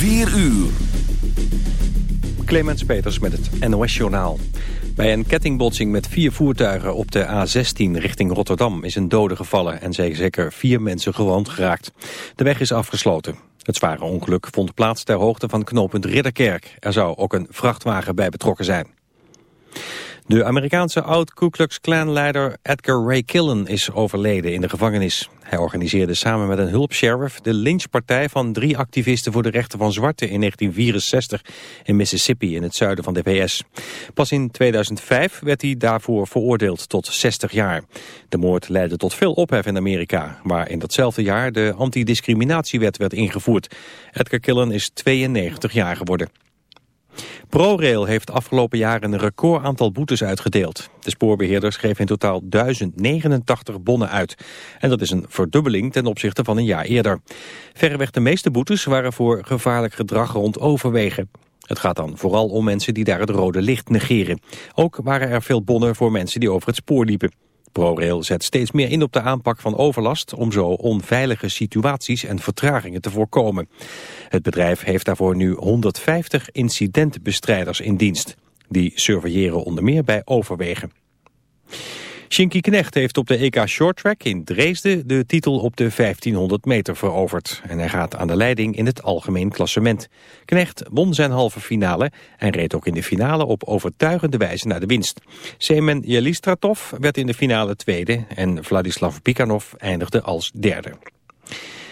4 uur. Clemens Peters met het NOS-journaal. Bij een kettingbotsing met vier voertuigen op de A16 richting Rotterdam is een dode gevallen en zijn zeker vier mensen gewond geraakt. De weg is afgesloten. Het zware ongeluk vond plaats ter hoogte van knooppunt Ridderkerk. Er zou ook een vrachtwagen bij betrokken zijn. De Amerikaanse oud-Ku Klux Klan-leider Edgar Ray Killen is overleden in de gevangenis. Hij organiseerde samen met een hulpsheriff de lynchpartij van drie activisten voor de rechten van zwarten in 1964 in Mississippi in het zuiden van de VS. Pas in 2005 werd hij daarvoor veroordeeld tot 60 jaar. De moord leidde tot veel ophef in Amerika, waar in datzelfde jaar de antidiscriminatiewet werd ingevoerd. Edgar Killen is 92 jaar geworden. ProRail heeft afgelopen jaar een record aantal boetes uitgedeeld. De spoorbeheerder schreef in totaal 1089 bonnen uit. En dat is een verdubbeling ten opzichte van een jaar eerder. Verreweg de meeste boetes waren voor gevaarlijk gedrag rond overwegen. Het gaat dan vooral om mensen die daar het rode licht negeren. Ook waren er veel bonnen voor mensen die over het spoor liepen. ProRail zet steeds meer in op de aanpak van overlast om zo onveilige situaties en vertragingen te voorkomen. Het bedrijf heeft daarvoor nu 150 incidentbestrijders in dienst. Die surveilleren onder meer bij overwegen. Shinky Knecht heeft op de EK Shorttrack in Dresden de titel op de 1500 meter veroverd. En hij gaat aan de leiding in het algemeen klassement. Knecht won zijn halve finale en reed ook in de finale op overtuigende wijze naar de winst. Semen Jelistratov werd in de finale tweede en Vladislav Pikanov eindigde als derde.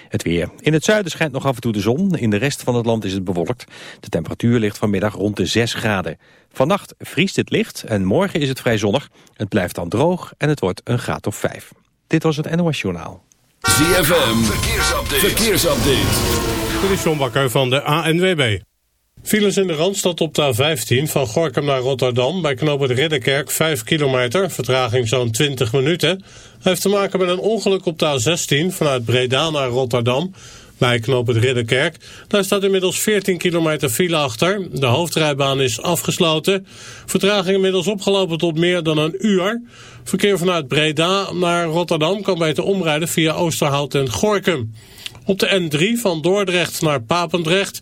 Het weer. In het zuiden schijnt nog af en toe de zon. In de rest van het land is het bewolkt. De temperatuur ligt vanmiddag rond de 6 graden. Vannacht vriest het licht en morgen is het vrij zonnig. Het blijft dan droog en het wordt een graad of 5. Dit was het NOS Journaal. ZFM, verkeersupdate. verkeersupdate. Dit is John Bakker van de ANWB. Files in de Randstad op de A15 van Gorkum naar Rotterdam... bij knooppunt Ridderkerk 5 kilometer, vertraging zo'n 20 minuten... heeft te maken met een ongeluk op de A16 vanuit Breda naar Rotterdam... bij knooppunt Ridderkerk. Daar staat inmiddels 14 kilometer file achter. De hoofdrijbaan is afgesloten. Vertraging inmiddels opgelopen tot meer dan een uur. Verkeer vanuit Breda naar Rotterdam kan beter omrijden via Oosterhout en Gorkum. Op de N3 van Dordrecht naar Papendrecht...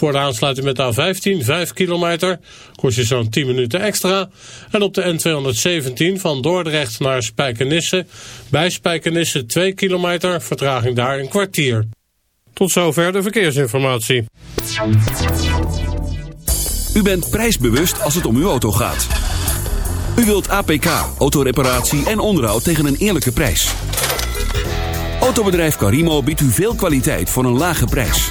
Voor de aansluiting met de A15, 5 kilometer, kost je zo'n 10 minuten extra. En op de N217 van Dordrecht naar Spijkenisse, bij Spijkenisse 2 kilometer, vertraging daar een kwartier. Tot zover de verkeersinformatie. U bent prijsbewust als het om uw auto gaat. U wilt APK, autoreparatie en onderhoud tegen een eerlijke prijs. Autobedrijf Carimo biedt u veel kwaliteit voor een lage prijs.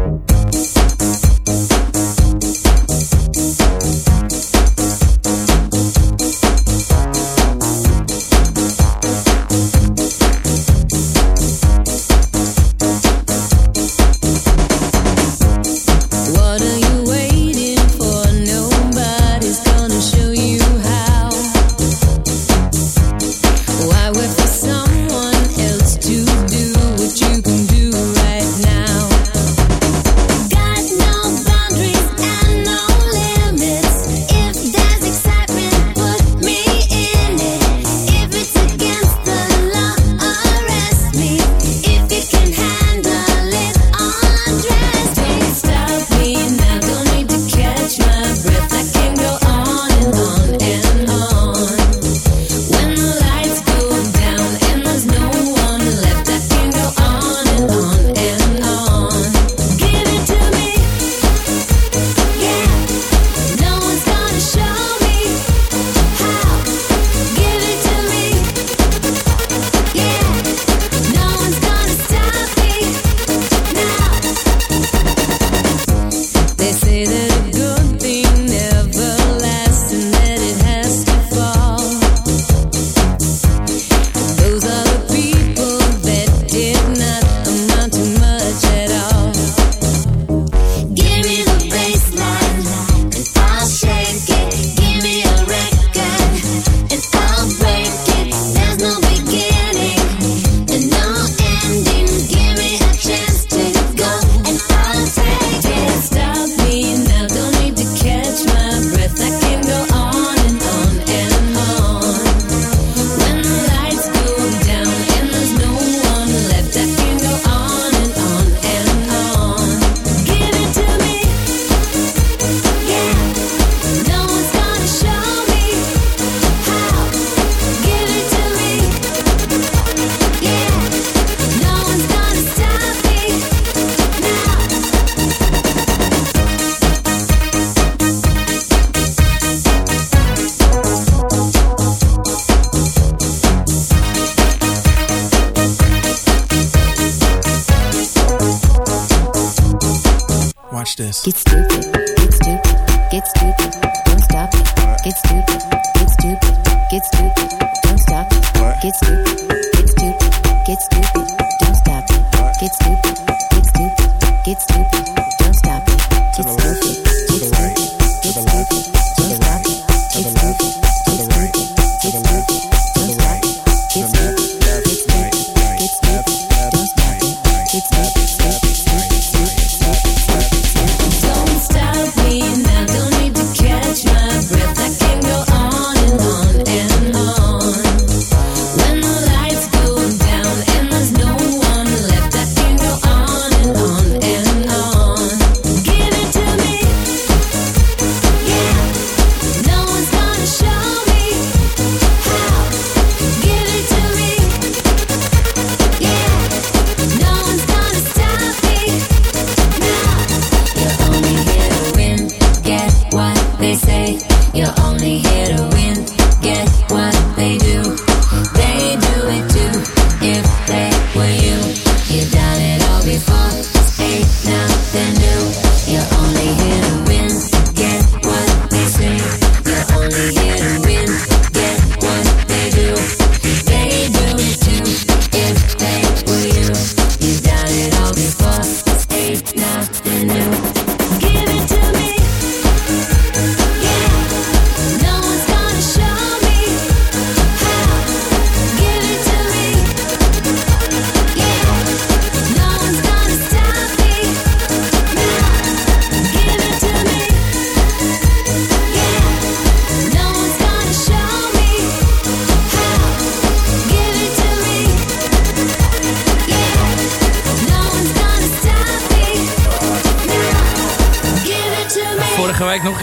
Say. You're only here to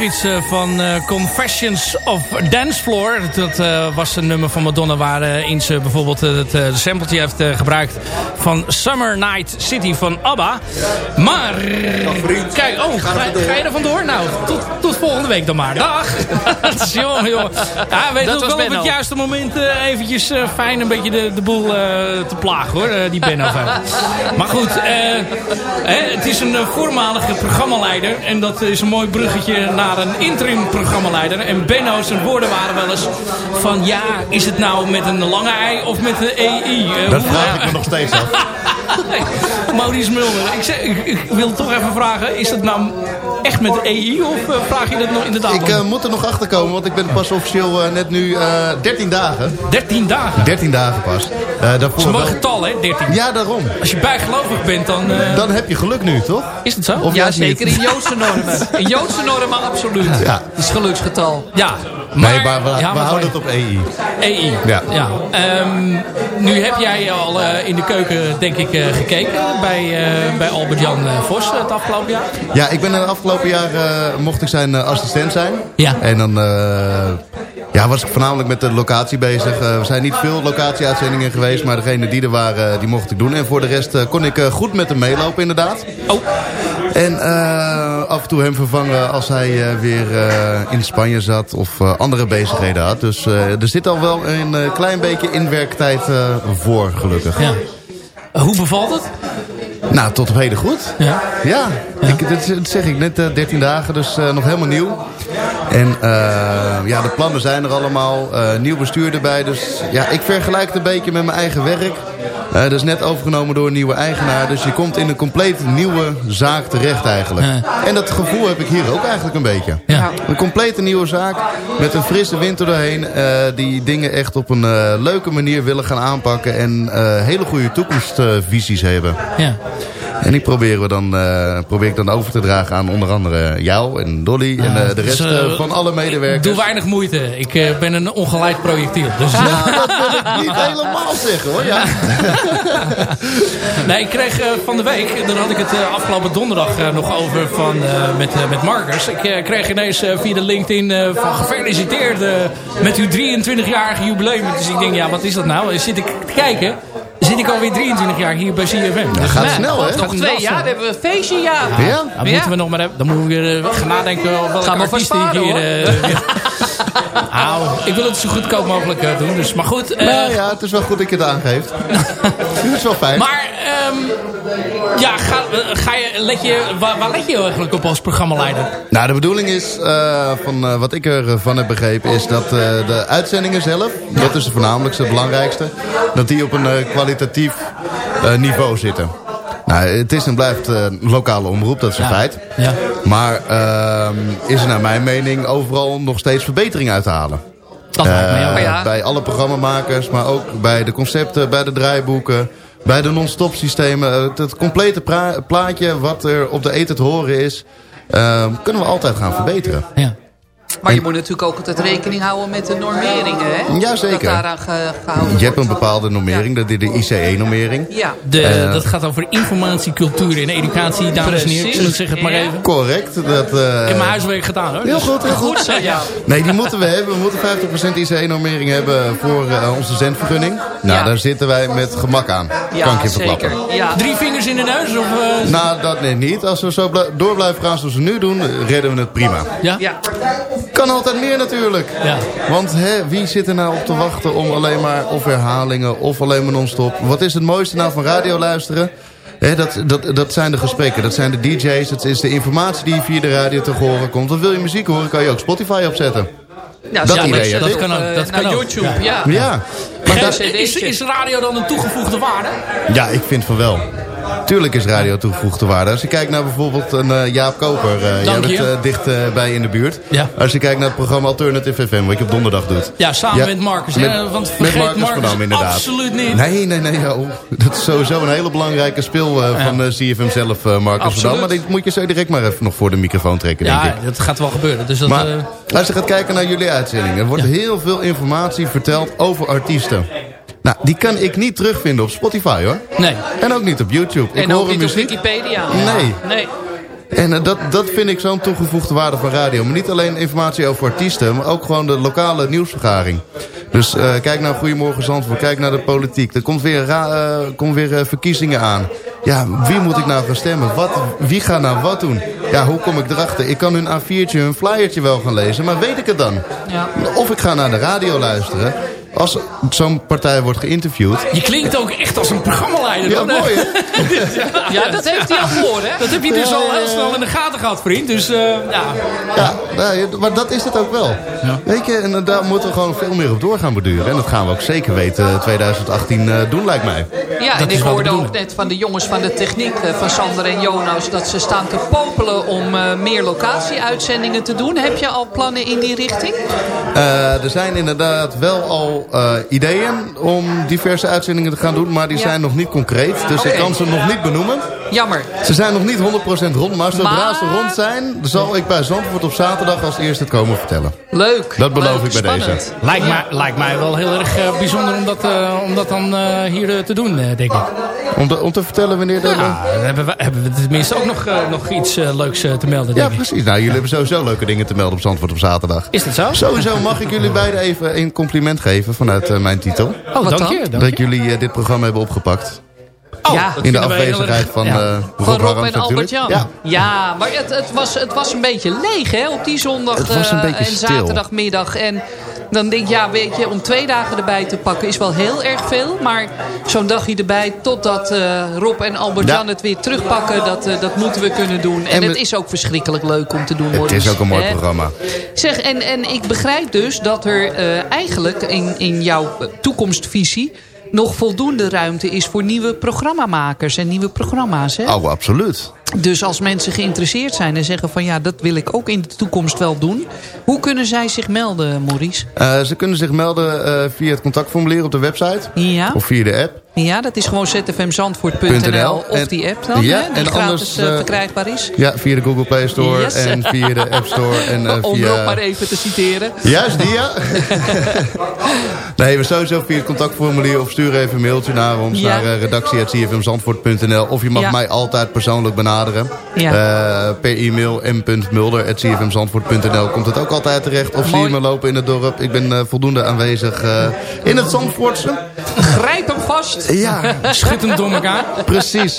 iets eh, van eh, Confessions of Dance Floor. Dat eh, was een nummer van Madonna waarin ze bijvoorbeeld het sampletje heeft gebruikt van Summer Night City van ABBA. Maar, kijk, oh, ga, ga je er vandoor? Nou, tot, tot volgende week dan maar. Dag! jongen, jongen. Ja, weet Dat ook was wel op Benno. het juiste moment eh, eventjes eh, fijn een beetje de, de boel eh, te plagen hoor, eh, die Benno. maar goed, eh, hè, het is een voormalige programmaleider. En dat is een mooi bruggetje naar een interim programmaleider. En Benno zijn woorden waren wel eens van ja, is het nou met een lange ei of met een EI? Dat vraag ik me nog steeds af. Maurice Mulder, ik, zeg, ik, ik wil toch even vragen, is het nou echt met EI of eh, vraag je dat nog inderdaad? Ik eh, moet er nog achter komen, want ik ben pas officieel eh, net nu eh 13 dagen. 13 dagen? 13 dagen pas. Eh, Dat is een mooi getal hè, 13. Ja, daarom. Als je bijgelovig bent, dan... eh, Dan heb je geluk nu, toch? Is het zo? Of Ja, niet? zeker in Joodse normen. In Joodse normen absoluut. Ja. Het is geluksgetal. Ja. Nee, maar we, ja, we maar houden het op EI. EI. Ja. Ehm, nu heb jij al eh, in de keuken, denk ik, eh, gekeken bij, eh, bij Albert-Jan Vos het afgelopen jaar. Ja, ik ben het afgelopen jaar, mocht ik zijn assistent zijn. Ja. En dan ja, was ik voornamelijk met de locatie bezig. Eh, er zijn niet veel locatieuitzendingen geweest, maar degene die er waren, eh, die mocht ik doen. En voor de rest eh, kon ik goed met hem meelopen, inderdaad. Oh. En af en toe hem vervangen als hij weer in Spanje zat of andere bezigheden had. Dus er zit al wel een klein beetje inwerktijd voor, gelukkig. Ja. Hoe bevalt het? Nou, tot op heden goed. Ja. Ja, Ik, dat, dat zeg ik net, eh, 13 dagen, dus eh, nog helemaal nieuw. En eh, ja, de plannen zijn er allemaal. eh, nieuw bestuur erbij. Dus ja, ik vergelijk het een beetje met mijn eigen werk. Dat is net overgenomen door een nieuwe eigenaar. Dus je komt in een compleet nieuwe zaak terecht eigenlijk. En dat gevoel heb ik hier ook eigenlijk een beetje. Ja. Een complete nieuwe zaak. Met een frisse wind er doorheen. eh, die dingen echt op een eh, leuke manier willen gaan aanpakken. En eh, hele goede toekomstvisies hebben. Ja. En die proberen we dan, eh, probeer ik dan over te dragen aan onder andere jou en Dolly en eh, de rest Dus, eh, van alle Ik medewerkers. doe weinig moeite. Ik ben een ongeleid projectiel. Dus, Nou, dat wil ik niet helemaal zeggen hoor. Ja. Nee, ik kreeg van de week, daar had ik het afgelopen donderdag nog over van, met, met Marcus. Ik kreeg ineens via de LinkedIn van gefeliciteerd met uw 23-jarige jubileum. Dus ik denk, ja, wat is dat nou? Zit ik te kijken? Zit ik alweer 23 jaar hier bij CFM. Dus, gaat snel, hè? Nog twee jaar hebben we een feestje, ja. Ja? Dan moeten we nog maar hebben. Dan moeten we weer eh, gaan nadenken over welke we artiest ik hier... eh, Nou, ik wil het zo goedkoop mogelijk eh, doen. Dus, maar goed. eh, Nou ja, het is wel goed dat je het aangeeft. dat is wel fijn. Maar ehm, Ja, ga, ga je, let je, waar, waar let je eigenlijk op als programmaleider? Nou, de bedoeling is, eh, van eh, wat ik ervan heb begrepen, is dat eh, de uitzendingen zelf, dat is het voornamelijkste, het belangrijkste, dat die op een kwalitatief niveau zitten. Nou, het is en blijft eh, lokale omroep, dat is een Ja. feit. Ja. Maar ehm, is er naar mijn mening overal nog steeds verbetering uit te halen. Dat lijkt. Eh, ja. Bij alle programmamakers, maar ook bij de concepten, bij de draaiboeken, bij de non-stop systemen. Eh, Het, complete plaatje wat er op de eten te horen is, eh, kunnen we altijd gaan verbeteren. Ja. Maar je moet natuurlijk ook altijd rekening houden met de normeringen, hè? Jazeker. Dat daaraan ge- gehouden Je hebt een bepaalde normering, dat is de ICE-normering. Ja. De, Eh. dat gaat over informatie, cultuur en educatie, dames en heren. Zeg het maar Ja. even. Correct. Dat, eh, Ik heb mijn huiswerk gedaan hoor. Heel Dus- goed, heel goed. Goed zo, ja. Nee, die moeten we hebben. We moeten 50% ICE-normering hebben voor eh, onze zendvergunning. Nou, Ja. daar zitten wij met gemak aan. kan ik Ja, je zeker. verklappen. Ja. Drie vingers in de neus? Of, eh, Nou, dat net niet. Als we zo door blijven gaan zoals we nu doen, redden we het prima. ja? Ja. Kan altijd meer natuurlijk. Ja. Want hè, wie zit er nou op te wachten om alleen maar of herhalingen of alleen maar non-stop? Wat is het mooiste nou van radio luisteren? Hè, dat, dat, dat zijn de gesprekken, dat zijn de DJ's, dat is de informatie die via de radio te horen komt. Want wil je muziek horen, kan je ook Spotify opzetten. Ja, Dat idee, Dat kan ook, eh, dat naar kan ook. YouTube, ja. Ja, maar. Is, is radio dan een toegevoegde waarde? ja ik vind van wel. Tuurlijk is radio toegevoegde waarde. Als je kijkt naar bijvoorbeeld een eh, Jaap Koper. eh jij bent eh, dicht eh, bij in de buurt. Ja. Als je kijkt naar het programma Alternative FM, wat je op donderdag doet. Ja, samen Ja, met Marcus. met- hè? Want met Marcus Marcus, van inderdaad. absoluut niet. Nee, nee, nee. oh, dat is sowieso een hele belangrijke speel van CFM zelf, Marcus van Absoluut. Dam. Maar die moet je zo direct maar even nog voor de microfoon trekken, denk Ja, ik. dat gaat wel gebeuren. Dus dat, Maar als je gaat kijken naar jullie uitzendingen... er wordt heel veel informatie verteld over artiesten. Nou, die kan ik niet terugvinden op Spotify, hoor. nee. En ook niet op YouTube. ik En hoor ook niet op muziek. Wikipedia. Nee. Nee. En eh, dat, dat vind ik zo'n toegevoegde waarde van radio. Maar niet alleen informatie over artiesten, maar ook gewoon de lokale nieuwsvergaring. Dus eh, kijk naar Goedemorgen Zandvoort, kijk naar de politiek. Er komt weer, eh, komt weer verkiezingen aan. Ja, wie moet ik nou gaan stemmen? Wat, wie gaat nou wat doen? Ja, hoe kom ik erachter? Ik kan hun A4'tje, hun flyertje wel gaan lezen, maar weet ik het dan? Ja. Of ik ga naar de radio luisteren. Als zo'n partij wordt geïnterviewd. Je klinkt ook echt als een programmaleider. Ja, mooi ja, dat heeft hij al voor, hè? Dat heb je dus al heel snel in de gaten gehad, vriend. Dus eh, ja. Ja, ja, maar dat is het ook wel. Weet je, en daar moeten we gewoon veel meer op door gaan beduren. En dat gaan we ook zeker weten eh, 2018 eh, doen, lijkt mij. Ja, Dat en ik hoorde de ook net van de jongens van de techniek, eh, van Sander en Jonas, dat ze staan te popelen om eh, meer locatie-uitzendingen te doen. Heb je al plannen in die richting? Eh, er zijn inderdaad wel al eh, ideeën om diverse uitzendingen te gaan doen, maar die Ja. zijn nog niet concreet. Dus ik kan ze nog niet benoemen. Jammer. Ze zijn nog niet 100% rond, maar zodra Maar- ze rond zijn, zal ik bij Zandvoort op zaterdag als eerste het komen vertellen. Leuk. Dat beloof Leuk, ik bij spannend. deze. Lijkt, mij, lijkt mij wel heel erg eh, bijzonder om dat, eh, om dat dan eh, hier te doen, eh, denk ik. Om, te- om te vertellen wanneer de... Ja, dan hebben we, hebben we tenminste ook nog, eh, nog iets leuks te melden, Ja, denk ik. precies. Nou, jullie hebben sowieso leuke dingen te melden op Zandvoort op zaterdag. Is dat zo? Sowieso mag ik jullie beiden even een compliment geven vanuit eh, mijn titel. Oh, Wat dank dan? je. Dank Dat je. jullie eh, dit programma hebben opgepakt. Oh, Ja. In de afwezigheid erg- van, ja. eh Van Rob en Albert natuurlijk. Jan. Ja. Ja, maar het, het, was, het was een beetje leeg hè, op die zondag Het was een eh, en stil. zaterdagmiddag. En dan denk ik, ja, weet je, om twee dagen erbij te pakken is wel heel erg veel. Maar zo'n dagje erbij, totdat eh Rob en Albert Ja. Jan het weer terugpakken, dat, dat moeten we kunnen doen. En, En het is ook verschrikkelijk leuk om te doen. Het is ook een mooi hè? programma. Zeg, en, en ik begrijp dus dat er eh, eigenlijk in, in jouw toekomstvisie nog voldoende ruimte is voor nieuwe programmamakers en nieuwe programma's. Hè? Oh, absoluut. Dus als mensen geïnteresseerd zijn en zeggen van ja, dat wil ik ook in de toekomst wel doen. Hoe kunnen zij zich melden, Maurice? Eh, ze kunnen zich melden eh, via het contactformulier op de website. Ja, Of via de app. Ja dat is gewoon zfmzandvoort.nl of die app dan, Ja, hè, die en gratis anders, eh, eh, verkrijgbaar is. Ja, via de Google Play Store Yes. en via de App Store. En, eh, Om via... Maar even te citeren. Juist die, ja. nee, we sowieso via het contactformulier of stuur even een mailtje naar ons. Ja. Naar uh, redactie.cfmzandvoort.nl Of je mag Ja. mij altijd persoonlijk benaderen. Ja. Per e-mail m.mulder.cfmzandvoort.nl Komt het ook altijd terecht. Of zie je me lopen in het dorp. Ik ben voldoende aanwezig in het Zandvoortse. Grijp hem vast. Ja, Schuttend door elkaar. precies.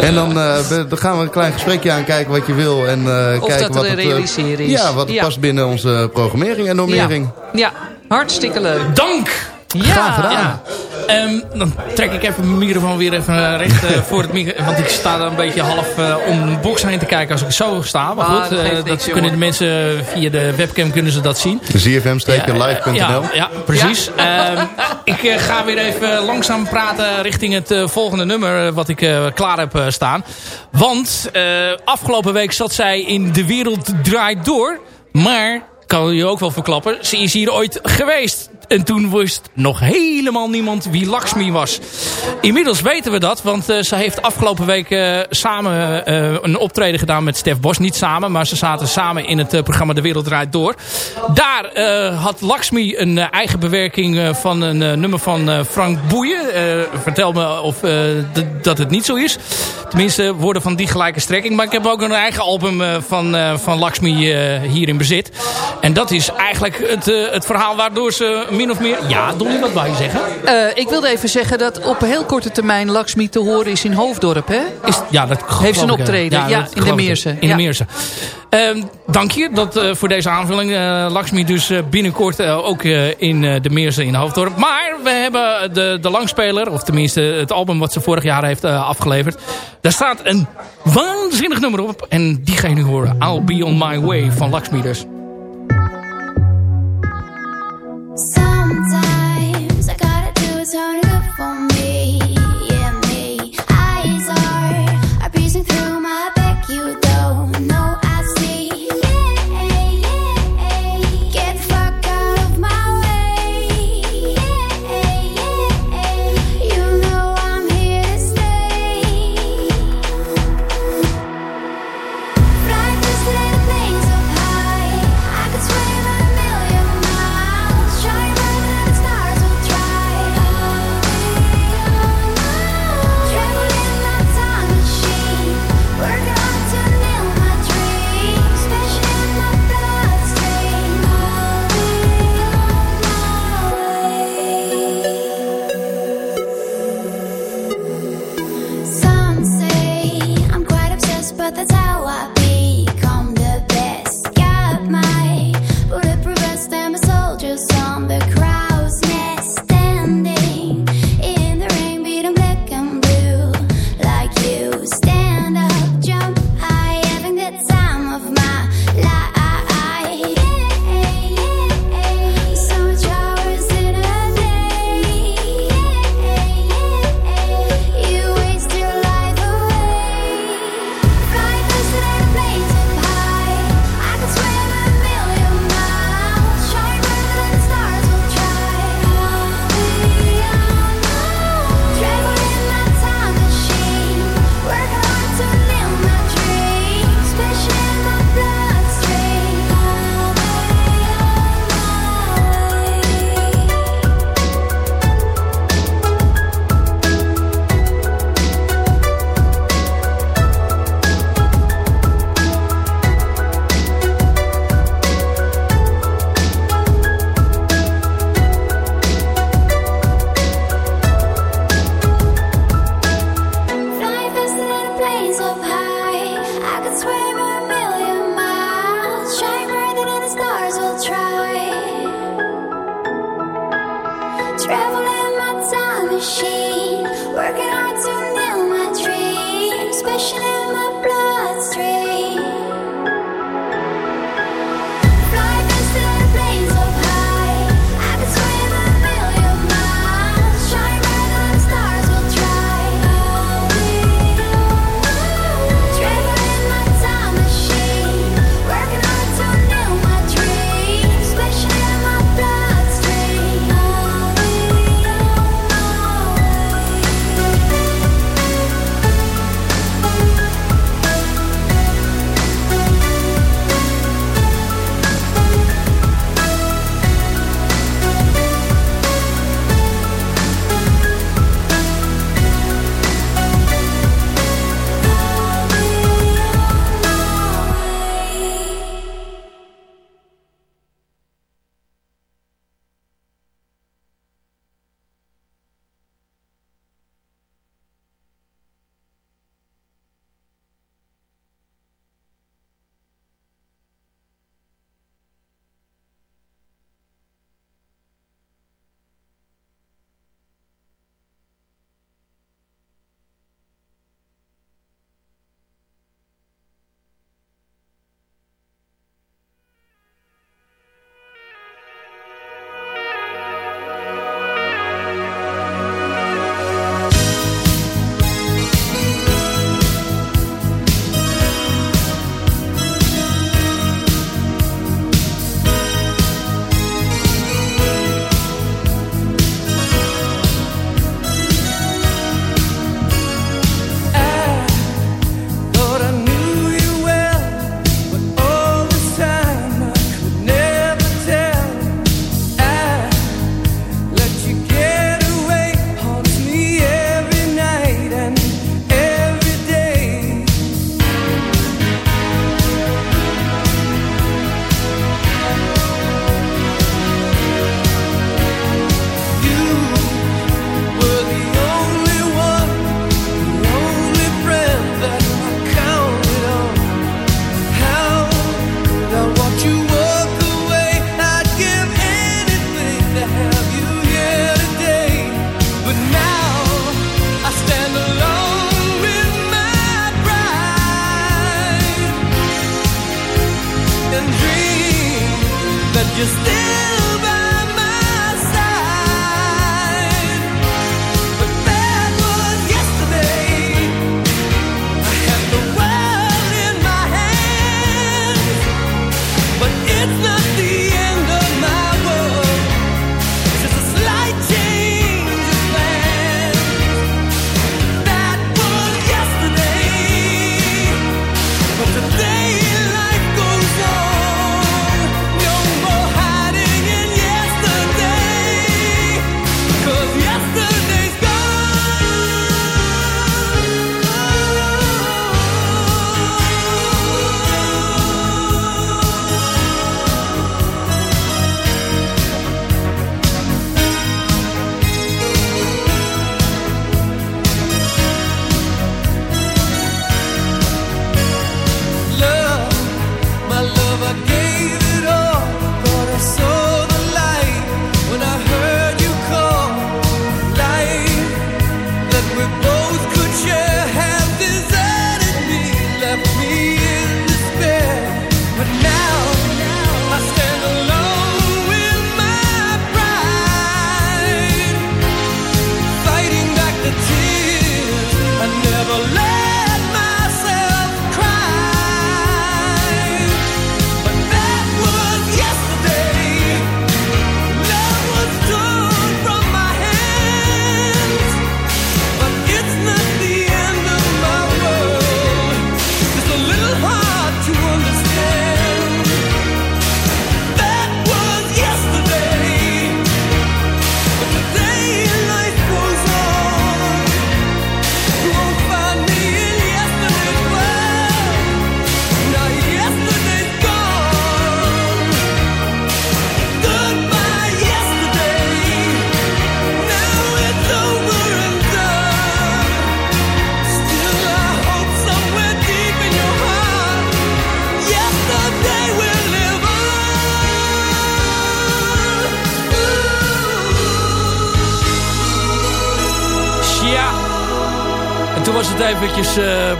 En dan, eh, we- dan gaan we een klein gesprekje aankijken wat je wil. En eh, Of kijken dat wat er het, een eh, realiseren is. Ja, wat Ja. past binnen onze programmering en normering. Ja, ja, hartstikke leuk. Dank! Ja. Graag gedaan. Ja. Ehm, dan trek ik even mijn microfoon weer even recht eh, voor het microfoon. Want ik sta er een beetje half eh, om de box heen te kijken als ik zo sta. Maar Ah, goed, dat eh, geeft dat niks, kunnen de mensen via de webcam kunnen ze dat zien. ZFM-live.nl. Ja, ja, precies. Ehm, ik eh, ga weer even langzaam praten richting het eh, volgende nummer eh, wat ik eh, klaar heb eh, staan. Want eh, afgelopen week zat zij in De Wereld Draait Door. Maar, kan je ook wel verklappen, ze is hier ooit geweest. En toen wist nog helemaal niemand wie Lakshmi was. Inmiddels weten we dat, want eh, ze heeft afgelopen week eh, samen eh, een optreden gedaan met Stef Bos. Niet samen, maar ze zaten samen in het programma De Wereld Draait Door. Daar had Lakshmi een eigen bewerking van een nummer van Frank Boeien. Vertel me of dat het niet zo is. Tenminste, woorden van die gelijke strekking. Maar ik heb ook een eigen album van, van Lakshmi hier in bezit. En dat is eigenlijk het, het verhaal waardoor ze min of meer... Ja, Dolly, wat wou je zeggen? Eh, ik wilde even zeggen dat op heel korte termijn Lakshmi te horen is in Hoofddorp, hè? Is, ja, dat Heeft eh, optreden? Ja, in de ik. Meersen. In de. Meersen. Ehm, dank je dat, eh, voor deze aanvulling. Eh, Lakshmi dus binnenkort ook in de Meersen in Hoofddorp. Maar we hebben de, de langspeler, of tenminste het album wat ze vorig jaar heeft afgeleverd. Daar staat een waanzinnig nummer op. En die ga je nu horen. I'll be on my way van Lakshmi dus. So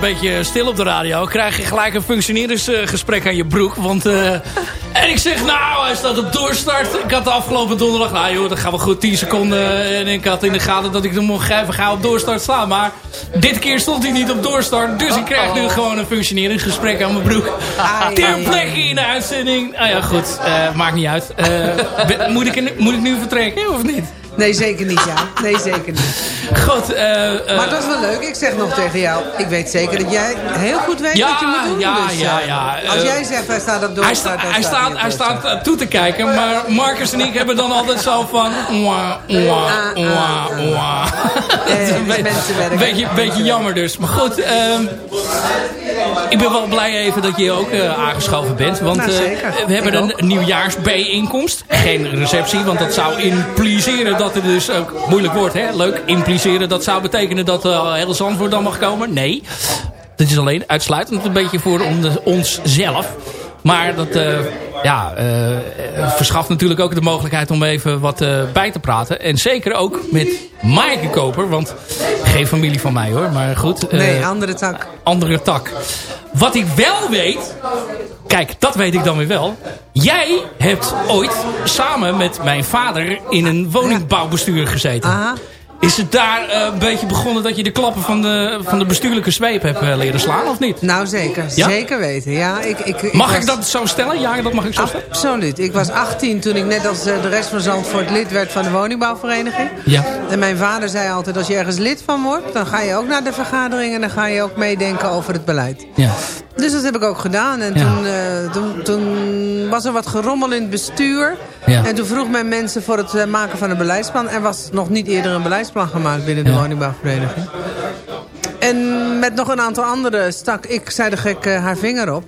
beetje stil op de radio. Krijg je gelijk een functioneringsgesprek aan je broek. Want, eh, en ik zeg, nou, hij staat op doorstart. Ik had de afgelopen donderdag, nou joh, dat gaan we goed 10 seconden. En ik had in de gaten dat ik hem nog even ga op doorstart slaan. Maar dit keer stond hij niet op doorstart. Dus ik krijg nu gewoon een functioneringsgesprek aan mijn broek. Ter plekke in de uitzending. Nou ja, goed, eh, maakt niet uit. Eh, moet, ik, moet ik nu vertrekken of niet? Nee, zeker niet, ja. Nee, zeker niet. Goed, eh, eh, Maar dat is wel leuk. Ik zeg nog tegen jou, ik weet zeker dat jij heel goed weet Ja, wat je moet doen. ja, dus, ja, eh, ja. Als jij zegt, hij staat op Hij, sta- doorstart, dan hij, staat, hij staat toe te kijken, maar Marcus en ik hebben dan altijd zo van... Wah, wah, wah, wah. Dat is een beetje, beetje jammer dus. Maar goed, ehm, ik ben wel blij even dat je hier ook aangeschoven bent. Want Nou, we hebben een nieuwjaarsbijeenkomst. Geen receptie, want dat zou impliceren dat het dus ook moeilijk wordt. Hè? Leuk, impliceren. Dat zou betekenen dat uh, heel Zandvoort dan mag komen. Nee, dat is alleen uitsluitend een beetje voor on- onszelf. Maar dat eh, ja, eh, eh, verschaft natuurlijk ook de mogelijkheid om even wat eh, bij te praten. En zeker ook met Maaike Koper. Want geen familie van mij hoor, maar goed. eh, Nee, andere tak. andere tak. Wat ik wel weet... Kijk, dat weet ik dan weer wel. Jij hebt ooit samen met mijn vader in een woningbouwbestuur gezeten. Aha. Is het daar eh, een beetje begonnen dat je de klappen van de, van de bestuurlijke zweep hebt eh, leren slaan, of niet? Nou, zeker. Ja? Zeker weten. Ja, ik, ik, ik Mag was- ik dat zo stellen? Ja, dat mag ik zo stellen. Absoluut. Ik was 18 toen ik net als eh, de rest van Zandvoort lid werd van de woningbouwvereniging. Ja. En mijn vader zei altijd, als je ergens lid van wordt... dan ga je ook naar de vergadering en dan ga je ook meedenken over het beleid. Ja. Dus dat heb ik ook gedaan. En Ja. toen, eh, toen, toen was er wat gerommel in het bestuur. Ja. En toen vroeg men mensen voor het eh, maken van een beleidsplan. Er was nog niet eerder een beleidsplan gemaakt binnen de Ja. woningbouwvereniging. En met nog een aantal anderen stak ik, zei de gek, eh, haar vinger op.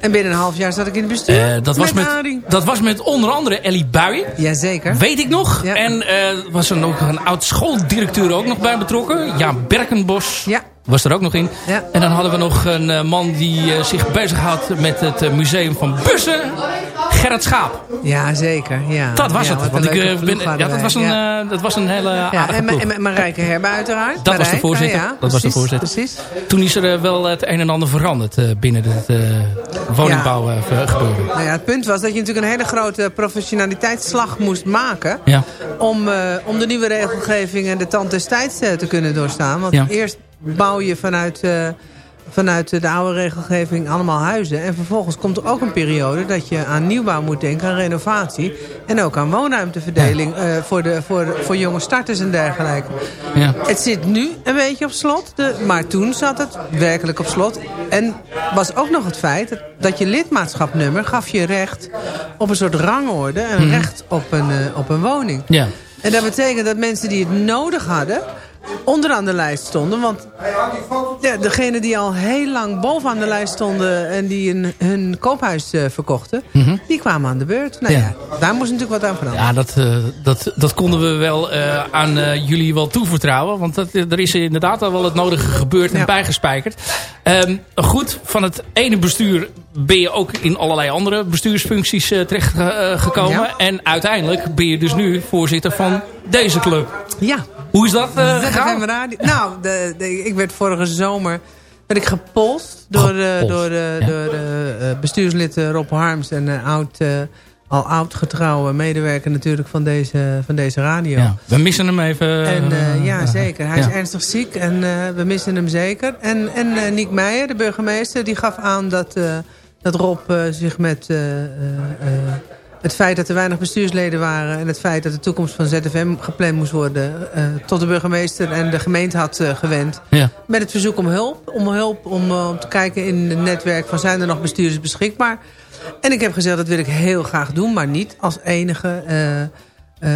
En binnen een half jaar zat ik in het bestuur. Dat, was met, dat was met onder andere Ellie Buij. Jazeker. Weet ik nog. Ja. En was er nog een oud schooldirecteur ook nog bij betrokken. Ja, Berkenbos Ja. Was er ook nog in. Ja. En dan hadden we nog een eh, man die eh, zich bezighoudt met het eh, museum van bussen. Gerrit Schaap. Ja, zeker. Ja. Dat was Ja, het. Want ik, ben, ja, dat, was een, Ja. dat was een hele Ja, aardige en, en, en Marijke Herbe uiteraard. Dat was de voorzitter. dat was de voorzitter. Precies. Toen is er wel het een en ander veranderd binnen het woningbouw eh, ge- gebeuren. Nou ja, het punt was dat je natuurlijk een hele grote professionaliteitsslag moest maken... Ja. Om, om de nieuwe regelgeving en de tand des tijds te kunnen doorstaan. Want eerst bouw je vanuit, eh, vanuit de oude regelgeving allemaal huizen. En vervolgens komt er ook een periode dat je aan nieuwbouw moet denken, aan renovatie. En ook aan woonruimteverdeling eh, voor, de, voor, voor jonge starters en dergelijke. Ja. Het zit nu een beetje op slot, de, maar toen zat het werkelijk op slot. En was ook nog het feit dat- je lidmaatschapnummer gaf je recht op een soort rangorde. Een recht op een, eh, op een woning. Ja. En dat betekent dat mensen die het nodig hadden onderaan de lijst stonden. Want ja, degenen die al heel lang bovenaan de lijst stonden... en die een, hun koophuis eh, verkochten, die kwamen aan de beurt. Nou ja. Ja. daar moest natuurlijk wat aan veranderen. Ja, dat, eh, dat, dat konden we wel eh, aan jullie wel toevertrouwen. Want dat, er is inderdaad al wel het nodige gebeurd en Ja. bijgespijkerd. Ehm, goed, van het ene bestuur ben je ook in allerlei andere bestuursfuncties terechtgekomen. Ja. En uiteindelijk ben je dus nu voorzitter van deze club. Ja, Hoe is dat ZFM gegaan? Radio. Nou, de, de, ik werd vorige zomer werd ik gepolst door, eh, Gepolst, door, eh, ja. door bestuurslid Rob Harms... en oud, al oud getrouwe medewerker natuurlijk van deze, van deze radio. Ja, we missen hem even. En ja, zeker. Hij ja. is ernstig ziek en we missen hem zeker. En, en Niek Meijer, de burgemeester, die gaf aan dat, dat Rob zich met het feit dat er weinig bestuursleden waren... en het feit dat de toekomst van ZFM gepland moest worden... eh, tot de burgemeester en de gemeente had eh, gewend. Ja. Met het verzoek om hulp. Om hulp om, eh, om te kijken in het netwerk van zijn er nog bestuurders beschikbaar. En ik heb gezegd dat wil ik heel graag doen, maar niet als enige...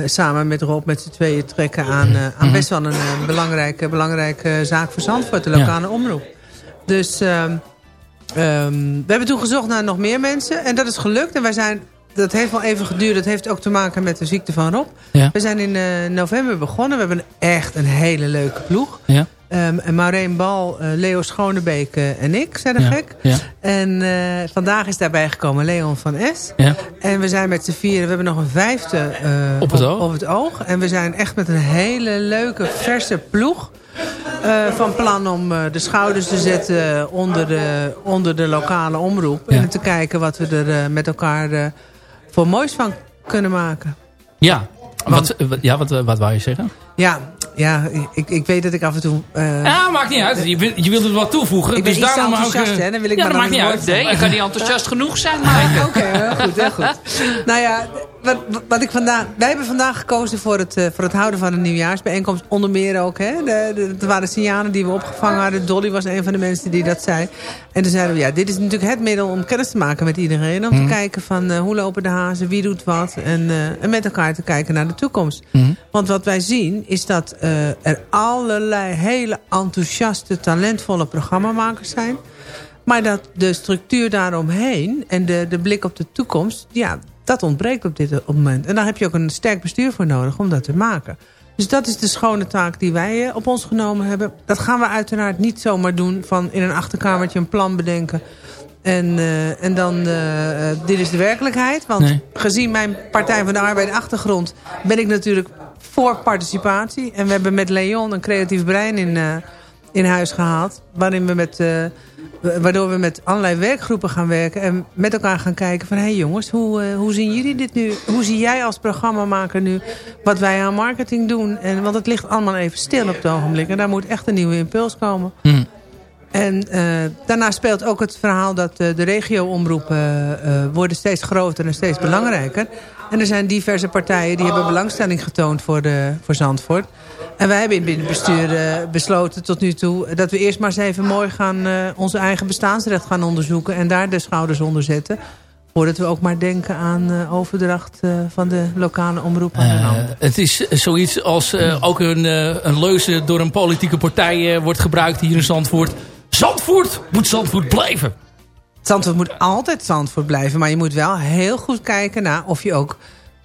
samen met Rob met z'n tweeën trekken aan, aan best wel een belangrijke, belangrijke zaak voor Zandvoort, de lokale omroep. Dus ehm, ehm, we hebben toen gezocht naar nog meer mensen en dat is gelukt. En wij zijn, dat heeft wel even geduurd, dat heeft ook te maken met de ziekte van Rob. Ja. We zijn in eh, november begonnen, we hebben echt een hele leuke ploeg. Ja. Ehm, en Maureen Bal, eh, Leo Schonebeek en ik zijn er Ja. gek. Ja. En eh, vandaag is daarbij gekomen Leon van S. Ja. En we zijn met z'n vieren. We hebben nog een vijfde Op het oog. op het oog. En we zijn echt met een hele leuke, verse ploeg. van plan om de schouders te zetten onder de, onder de lokale omroep. En te kijken wat we er met elkaar voor moois van kunnen maken. Ja. Wat, wat- ja, wat, wat wou je zeggen? Ja, ja ik, ik weet dat ik af en toe... eh, Ja, maakt niet uit. Je, wil- je wilde wat toevoegen. Ik ben dus daarom ook, enthousiast, eh, hè. Dan wil ik ja, maar dat maakt niet uit. Nee, je kan niet enthousiast genoeg zijn, Maaike. Oké, heel goed, heel goed. Nou ja, wat, wat ik vandaag, wij hebben vandaag gekozen voor het, eh, voor het houden van een nieuwjaarsbijeenkomst. Onder meer ook. Hè, de, de, er waren signalen die we opgevangen hadden. Dolly was een van de mensen die dat zei. En toen zeiden we, ja, dit is natuurlijk het middel om kennis te maken met iedereen. Om te kijken van eh, hoe lopen de hazen, wie doet wat. En, eh, en met elkaar te kijken naar de toekomst. Want wat wij zien is dat er allerlei hele enthousiaste, talentvolle programmamakers zijn. Maar dat de structuur daaromheen en de, de blik op de toekomst... ja, dat ontbreekt op dit moment. En daar heb je ook een sterk bestuur voor nodig om dat te maken. Dus dat is de schone taak die wij eh, op ons genomen hebben. Dat gaan we uiteraard niet zomaar doen van in een achterkamertje een plan bedenken... En, eh, en dan, eh, eh, dit is de werkelijkheid. Want Nee. gezien mijn Partij van de Arbeid achtergrond... ben ik natuurlijk voor participatie. En we hebben met Leon een creatief brein in, eh, in huis gehaald. Waarin we met, eh, waardoor we met allerlei werkgroepen gaan werken. En met elkaar gaan kijken van... hé hey jongens, hoe, eh, hoe zien jullie dit nu? Hoe zie jij als programmamaker nu wat wij aan marketing doen? En, want het ligt allemaal even stil op het ogenblik. En daar moet echt een nieuwe impuls komen. Hm. En eh, daarna speelt ook het verhaal dat eh, de regio-omroepen eh, eh, worden steeds groter en steeds belangrijker. En er zijn diverse partijen die hebben belangstelling getoond voor, de, voor Zandvoort. En wij hebben in het bestuur eh, besloten tot nu toe dat we eerst maar eens even mooi gaan uh, onze eigen bestaansrecht gaan onderzoeken. En daar de schouders onder zetten. Voordat we ook maar denken aan uh, overdracht van de lokale omroep aan de land. Het is zoiets als ook een, een leuze door een politieke partij wordt gebruikt hier in Zandvoort. Zandvoort moet Zandvoort blijven. Zandvoort moet altijd Zandvoort blijven. Maar je moet wel heel goed kijken naar of je ook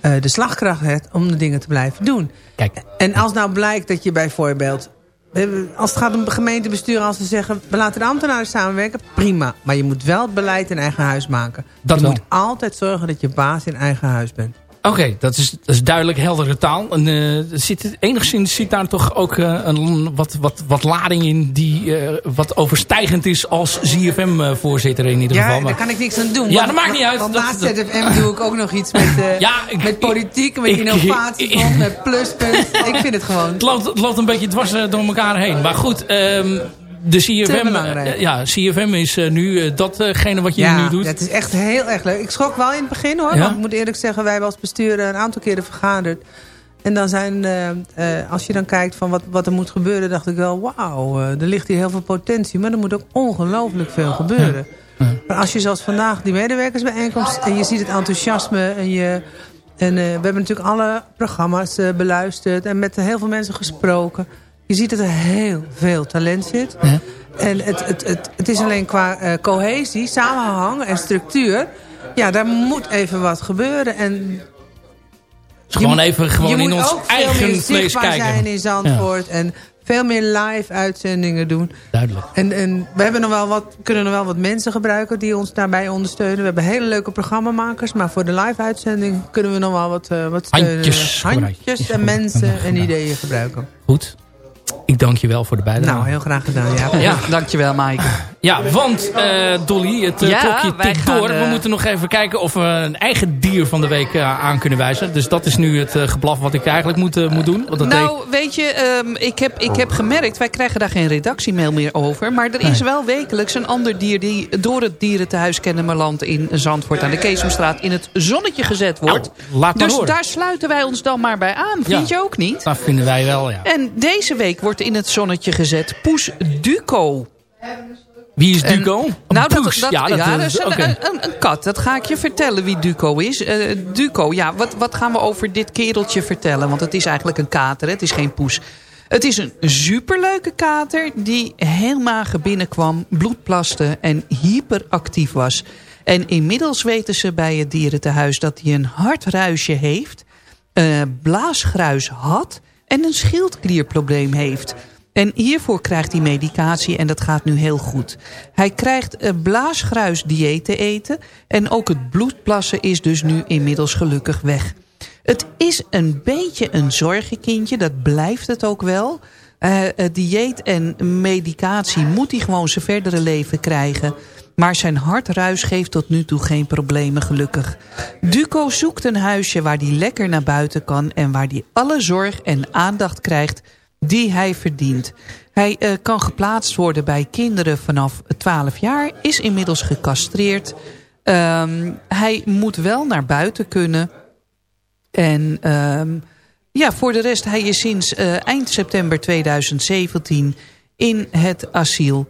de slagkracht hebt om de dingen te blijven doen. Kijk. En als nou blijkt dat je bijvoorbeeld hebben- als het gaat om gemeentebestuur, als ze zeggen... we laten de ambtenaren samenwerken, prima. Maar je moet wel het beleid in eigen huis maken. Dat je wel. moet altijd zorgen dat je baas in eigen huis bent. Oké, dat, is, dat is duidelijk heldere taal. En, eh, zit, enigszins zit daar toch ook eh, een, wat, wat, wat lading in... die eh, wat overstijgend is als ZFM-voorzitter in ieder Ja, geval. daar Maar- kan ik niks aan doen. Ja, want- dat maakt niet uit. Want Dat- naast ZFM doe ik ook nog iets met, Ja, ik- met politiek, met innovatiefonds, met pluspunt. Ik vind het gewoon... Het loopt, het loopt een beetje dwars door elkaar heen. Maar goed, ehm, de CFM, belangrijk. eh, ja, CFM is eh, nu eh, datgene wat je ja, nu doet. het is echt heel erg leuk. Ik schrok wel in het begin hoor. Ja? Want ik moet eerlijk zeggen, wij hebben als bestuur een aantal keren vergaderd. En dan zijn, eh, eh, als je dan kijkt van wat, wat er moet gebeuren, dacht ik wel, wauw, eh, er ligt hier heel veel potentie. Maar er moet ook ongelooflijk veel gebeuren. Maar als je zoals vandaag die medewerkersbijeenkomst en je ziet het enthousiasme en je... En eh, we hebben natuurlijk alle programma's eh, beluisterd en met heel veel mensen gesproken. Je ziet dat er heel veel talent zit. En het, het, het, het is alleen qua eh, cohesie, samenhang en structuur. Ja, daar moet even wat gebeuren. En Dus gewoon even gewoon in ons eigen vlees kijken. zijn in Zandvoort. En veel meer live uitzendingen doen. Duidelijk. En, en we hebben nog wel wat, kunnen nog wel wat mensen gebruiken die ons daarbij ondersteunen. We hebben hele leuke programmamakers. Maar voor de live uitzending kunnen we nog wel wat, eh, wat steunen. Handjes. Handjes en mensen en ideeën gebruiken. Goed. Ik dank je wel voor de bijdrage. Nou, heel graag gedaan. Ja. Ja. Dankjewel, Mike. Ja, want eh, Dolly, het eh, Ja, klokje tikt door. We eh, moeten nog even kijken of we een eigen dier van de week aan kunnen wijzen. Dus dat is nu het geblaf wat ik eigenlijk moet, moet doen. Want dat deed- Nou, weet je, ehm, ik, heb, ik heb gemerkt, wij krijgen daar geen redactiemail meer over. Maar er is Nee. wel wekelijks een ander dier die door het dierentehuis Kennemerland in Zandvoort aan de Keesomstraat in het zonnetje gezet wordt. Nou, laat maar dus daar sluiten wij ons dan maar bij aan. Vind Ja. je ook niet? Dat vinden wij wel, ja. En deze week wordt in het zonnetje gezet Poes Duco. Wie is Duco? Een Nou, dat, poes. dat, ja, ja, dat, eh, is een, een, een- een kat. Dat ga ik je vertellen wie Duco is. Eh, Duco, ja, wat, wat gaan we over dit kereltje vertellen? Want het is eigenlijk een kater, hè? het is geen poes. Het is een superleuke kater die heel mager binnenkwam, bloed plaste en hyperactief was. En inmiddels weten ze bij het dierentehuis dat hij een hartruisje heeft, eh, blaasgruis had en een schildklierprobleem heeft. En hiervoor krijgt hij medicatie en dat gaat nu heel goed. Hij krijgt eh, blaasgruis dieet te eten en ook het bloedplassen is dus nu inmiddels gelukkig weg. Het is een beetje een zorgenkindje, dat blijft het ook wel. Eh, dieet en medicatie moet hij gewoon zijn verdere leven krijgen. Maar zijn hartruis geeft tot nu toe geen problemen gelukkig. Duco zoekt een huisje waar hij lekker naar buiten kan... en waar hij alle zorg en aandacht krijgt die hij verdient. Hij eh, kan geplaatst worden bij kinderen vanaf 12 jaar... is inmiddels gecastreerd. Ehm, hij moet wel naar buiten kunnen... En ehm, ja, voor de rest, hij is sinds eh, eind september 2017 in het asiel.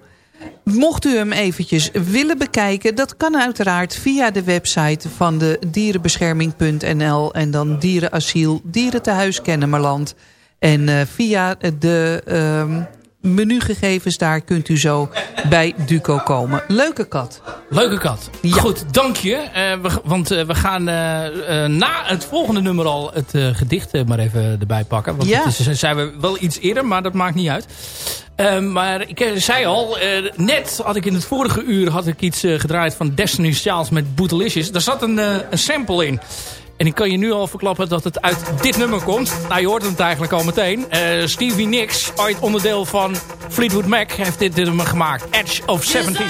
Mocht u hem eventjes willen bekijken, dat kan uiteraard via de website van de dierenbescherming.nl en dan dierenasiel, dierentehuis Kennemerland. En eh, via de ehm, menugegevens daar kunt u zo bij Duco komen. Leuke kat. Leuke kat. Ja. Goed, dank je. Eh, we, want eh, we gaan na het volgende nummer al het gedicht maar even erbij pakken. Want Ja. is, zijn we wel iets eerder, maar dat maakt niet uit. Maar ik zei al, net had ik in het vorige uur had ik iets gedraaid van Destiny's Child met Bootylicious. Daar zat een, een sample in. En ik kan je nu al verklappen dat het uit dit nummer komt. Nou, je hoort het eigenlijk al meteen. Eh, Stevie Nicks, ooit onderdeel van Fleetwood Mac, heeft dit nummer gemaakt. Edge of 17.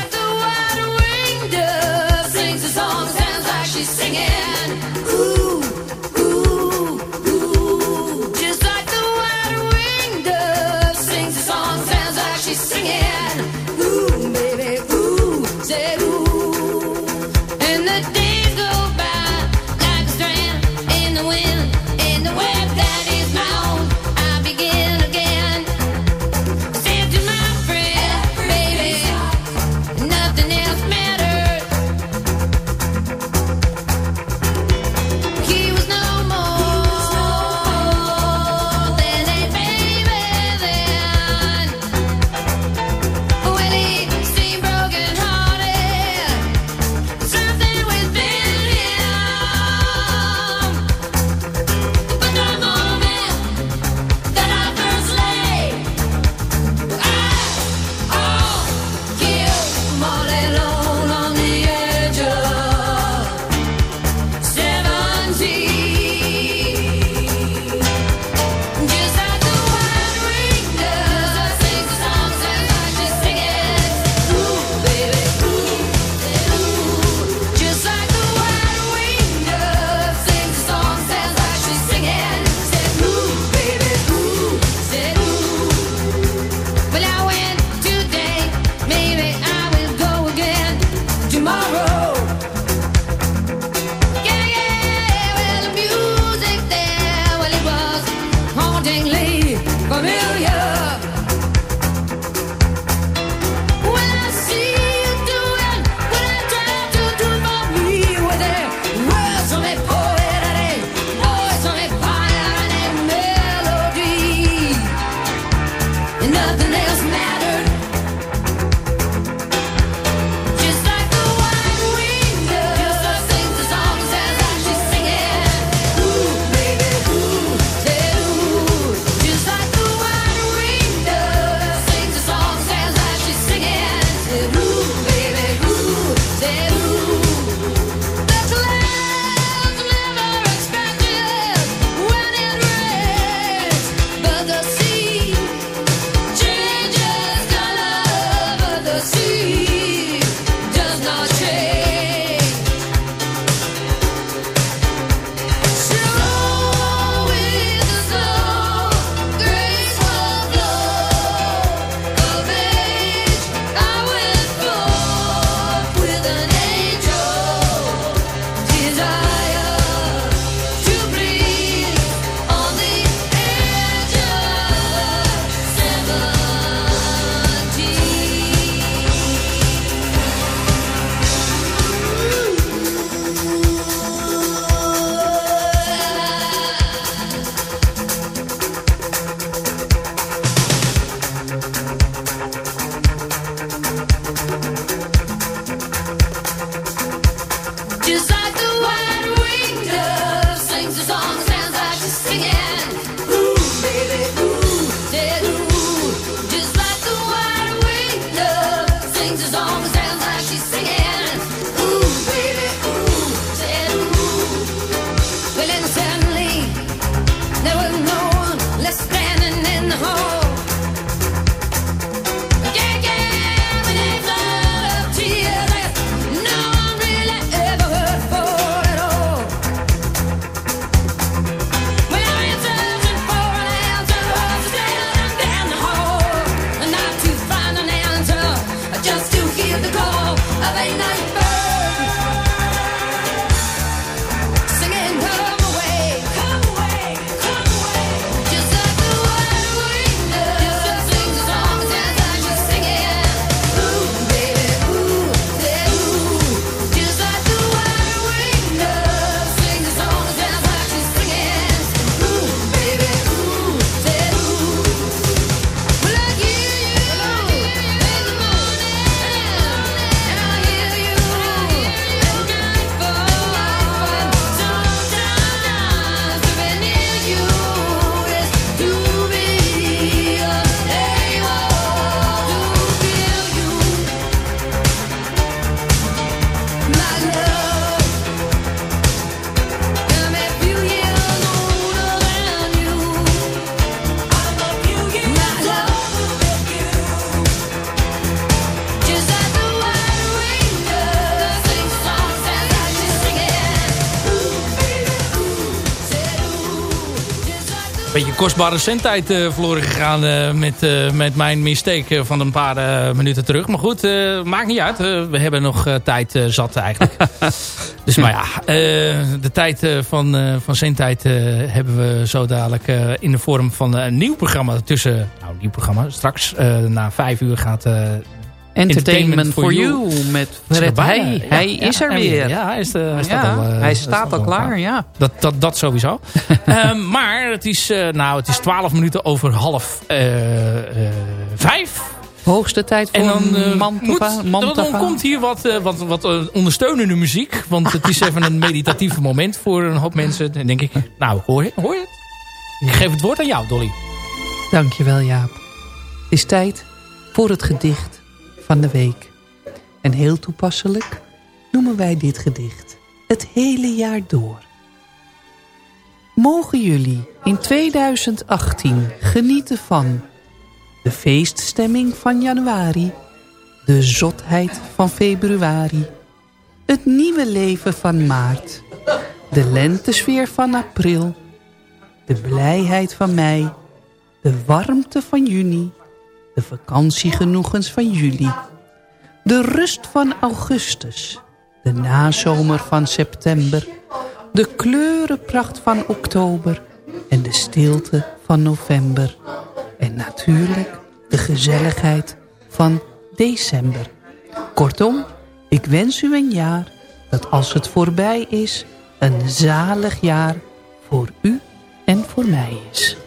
Kostbare zendtijd uh, verloren gegaan uh, met, uh, met mijn mistake van een paar minuten terug. Maar goed, maakt niet uit. we hebben nog tijd zat eigenlijk. dus maar ja, de tijd van, van zendtijd hebben we zo dadelijk in de vorm van een nieuw programma tussen... Nou, nieuw programma. Straks na vijf uur gaat Entertainment, for, you. met Fred Hij. hij is er weer. Ja, hij, is, uh, hij staat al, uh, hij staat al klaar, ja. Dat, dat, dat sowieso. um, maar het is, uh, nou, het is 12 minuten over half vijf. Hoogste tijd voor en dan, Mantova, moet, dan, dan komt hier wat, wat, wat ondersteunende muziek. Want het is even een meditatief moment voor een hoop mensen. Dan denk ik, nou, hoor je, hoor je het? Ik geef het woord aan jou, Dolly. Dankjewel, Jaap. Het is tijd voor het gedicht de week. En heel toepasselijk noemen wij dit gedicht het hele jaar door. Mogen jullie in 2018 genieten van de feeststemming van januari, de zotheid van februari, het nieuwe leven van maart, de lentesfeer van april, de blijheid van mei, de warmte van juni de vakantiegenoegens van juli, de rust van augustus, de nazomer van september, de kleurenpracht van oktober en de stilte van november. En natuurlijk de gezelligheid van december. Kortom, ik wens u een jaar dat als het voorbij is... een zalig jaar voor u en voor mij is.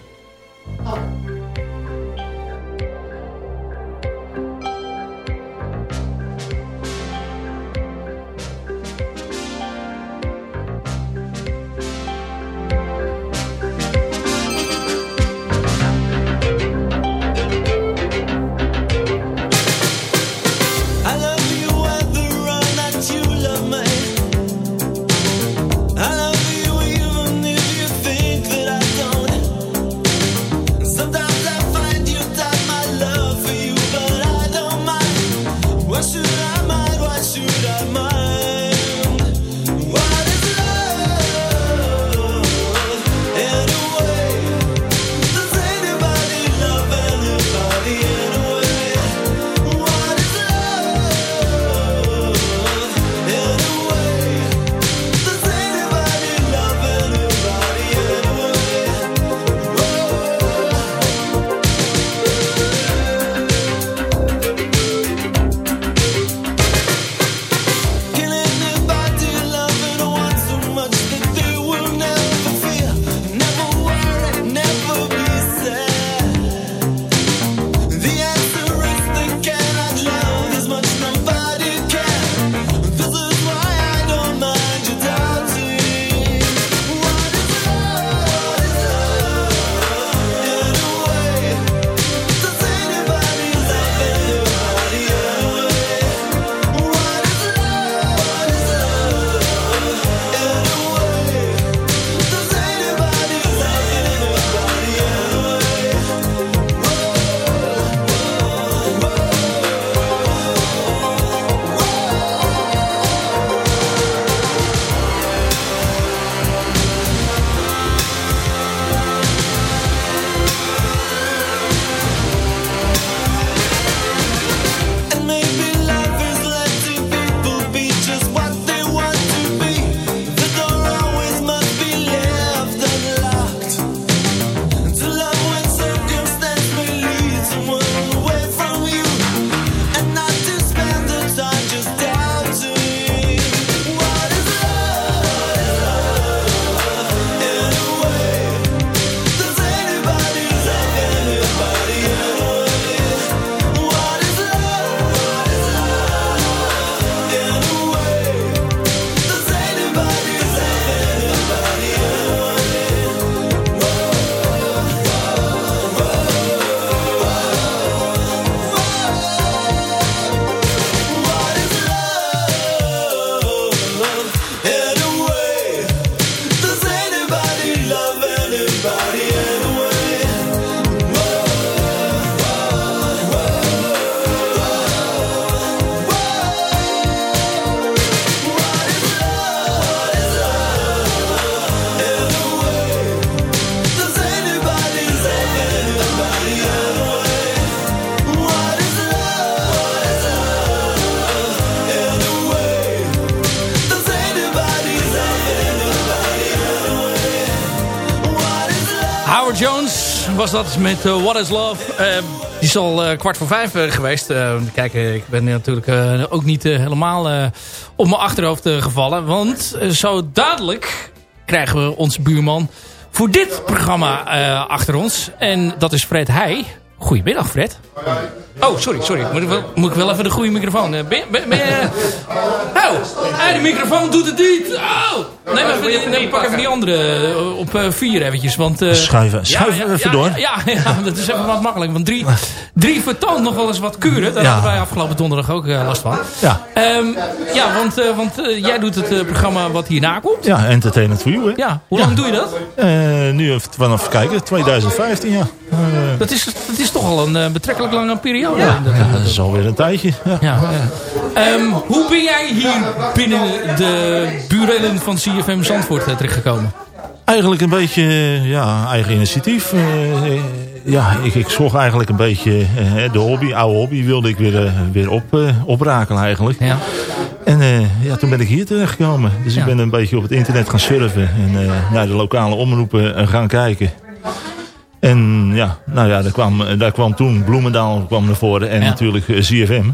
Was dat met eh, What is Love. Eh, die is al eh, kwart voor vijf eh, geweest. Eh, kijk, ik ben natuurlijk ook niet helemaal op mijn achterhoofd gevallen. Want zo dadelijk krijgen we onze buurman voor dit programma achter ons. En dat is Fred Heij. Goedemiddag Fred. Oh, sorry, sorry. Moet ik wel, moet ik wel even de goede microfoon. eh, Ben, ben, ben je... Oh, de microfoon doet het niet. Oh. Nee, maar even, nee, pak even die andere eh, op eh, vier eventjes. Want, eh, Schuiven, schuiven even door. Ja, ja, ja, dat is even wat makkelijk. Want drie, drie vertoont nog wel eens wat kuren. Daar Ja. hadden wij afgelopen donderdag ook eh, last van. Ja. Ehm, ja, want, eh, want jij doet het programma wat hierna komt. Ja, Entertainment for You, hè? Ja, hoe lang doe je dat? Eh, nu even vanaf kijken, 2015, ja. Dat is, dat is toch al een betrekkelijk lange periode. Ja, ja, dat is alweer een tijdje. Ja. Ja, ja. Ehm, hoe ben jij hier binnen de burelen van CFM Zandvoort eh, terechtgekomen? Eigenlijk een beetje eh, ja, eigen initiatief. Eh, ja, ik, ik zocht eigenlijk een beetje de hobby, oude hobby wilde ik weer, eh, weer op, eh, oprakelen eigenlijk. Ja. En eh, ja, toen ben ik hier terechtgekomen. Dus Ja. ik ben een beetje op het internet gaan surfen en eh, naar de lokale omroepen gaan kijken. En ja, nou ja, daar kwam, daar kwam toen Bloemendaal kwam naar voren en Ja. natuurlijk eh, ZFM.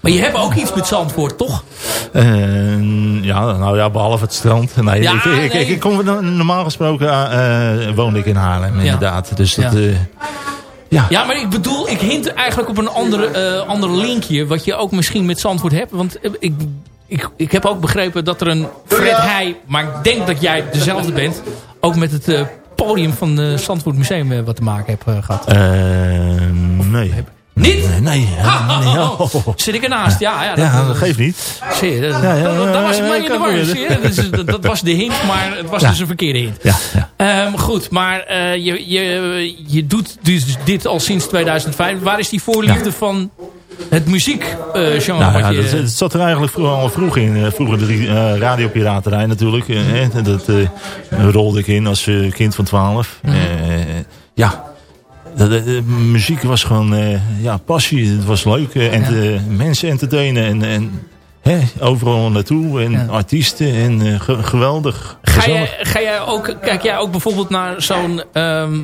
Maar je hebt ook iets met Zandvoort, toch? Eh, ja, nou ja, behalve het strand. Nee, Ja, ik, ik, ik, nee. ik kom, normaal gesproken uh, woonde ik in Haarlem, Ja. inderdaad. Dus dat, Ja. eh, ja. Ja, maar ik bedoel, ik hint eigenlijk op een andere, eh, ander linkje... wat je ook misschien met Zandvoort hebt. Want eh, ik, ik, ik heb ook begrepen dat er een Fred Heij... maar ik denk dat jij dezelfde bent... ook met het eh, podium van het Zandvoort Museum eh, wat te maken hebt eh, gehad. Eh, nee. Niet? Nee, nee. Ha, nee, oh, oh. Zit ik ernaast? Ja, ja, Ja, dat geeft niet. Zie je, dat, Ja, ja, dat- dat was ik in de kan war. weer. zie je? Dat, is- dat- dat was de hint, maar het was dus een verkeerde hint. Ja, ja. Ehm, goed, maar je, je, je doet dus dit al sinds 2005. Waar is die voorliefde van het muziekgenre? Nou, wat ja, je, dat, het zat er eigenlijk vroeger al vroeg in. Eh, Vroeger de eh, radiopiraterij natuurlijk. eh, hè, dat eh, rolde ik in als eh, kind van 12. Mhm. Eh, ja, de, de- de muziek was gewoon eh, ja, passie. Het was leuk. eh, en mensen entertainen. En, en hè, overal naartoe. En Ja. artiesten. En eh, ge- geweldig. ga, jij, ga jij ook, kijk jij ook bijvoorbeeld naar zo'n ehm,